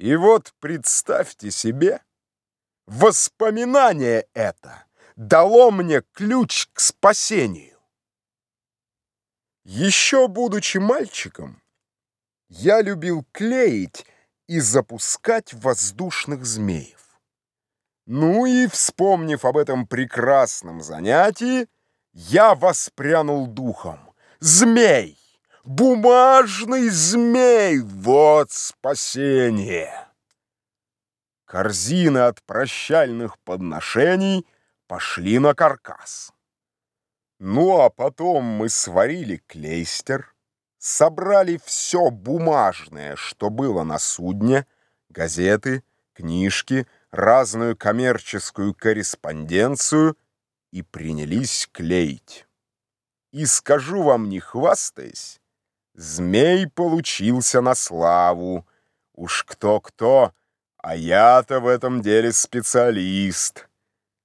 И вот представьте себе, воспоминание это дало мне ключ к спасению. Еще будучи мальчиком, я любил клеить и запускать воздушных змеев. Ну и, вспомнив об этом прекрасном занятии, я воспрянул духом. Змей! Бумажный змей! Вот спасение! Корзины от прощальных подношений пошли на каркас. Ну а потом мы сварили клейстер, собрали все бумажное, что было на судне, газеты, книжки, разную коммерческую корреспонденцию и принялись клеить. И скажу вам, не хвастаясь, змей получился на славу. Уж кто-кто, а я-то в этом деле специалист.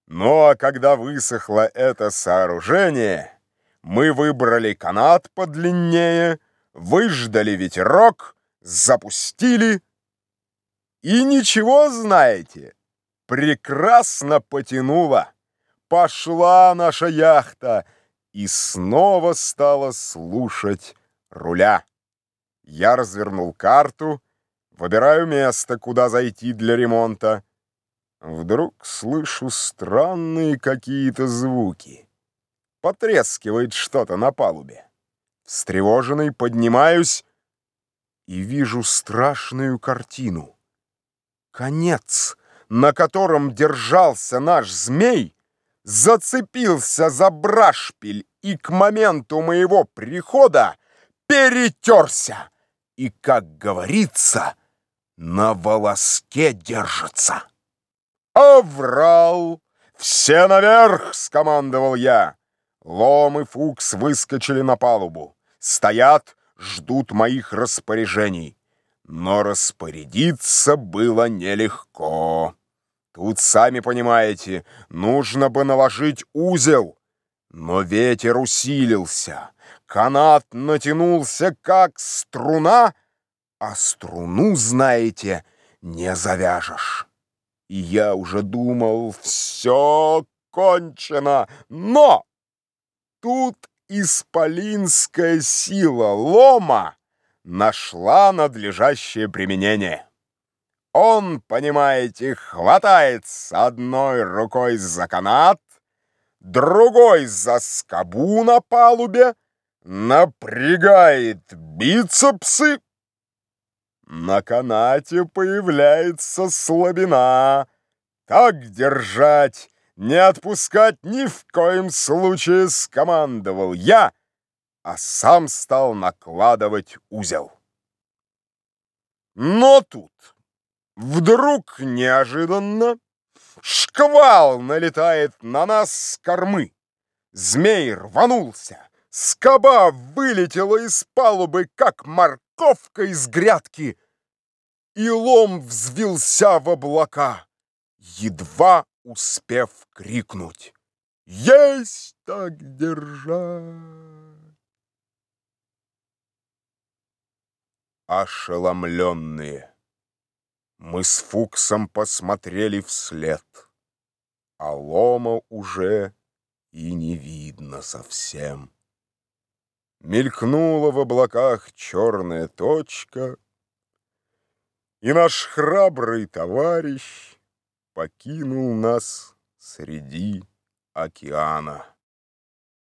Ну а когда высохло это сооружение, мы выбрали канат подлиннее, выждали ветерок, запустили. И ничего, знаете, прекрасно потянуло. Пошла наша яхта и снова стала слушать руля. Я развернул карту, выбираю место, куда зайти для ремонта. Вдруг слышу странные какие-то звуки. Потрескивает что-то на палубе. Встревоженный поднимаюсь и вижу страшную картину. Конец, на котором держался наш змей, зацепился за брашпиль и к моменту моего прихода перетерся и, как говорится, на волоске держится. «Оврал! Все наверх!» — скомандовал я. Лом и Фукс выскочили на палубу. Стоят, ждут моих распоряжений. Но распорядиться было нелегко. Тут, сами понимаете, нужно бы наложить узел. Но ветер усилился, канат натянулся, как струна, а струну, знаете, не завяжешь. И я уже думал, все кончено, но тут исполинская сила лома нашла надлежащее применение. Он, понимаете, хватается одной рукой за канат, другой за скобу на палубе, напрягает бицепсы. На канате появляется слабина. Так держать не отпускать ни в коем случае скомандовал я, а сам стал накладывать узел. Но тут вдруг неожиданно шквал налетает на нас с кормы. Змей рванулся, скоба вылетела из палубы, как морковка из грядки, и лом взвился в облака, едва успев крикнуть «Есть так держать!» Ошеломленные, мы с Фуксом посмотрели вслед, а лома уже и не видно совсем. Мелькнула в облаках черная точка, и наш храбрый товарищ покинул нас среди океана.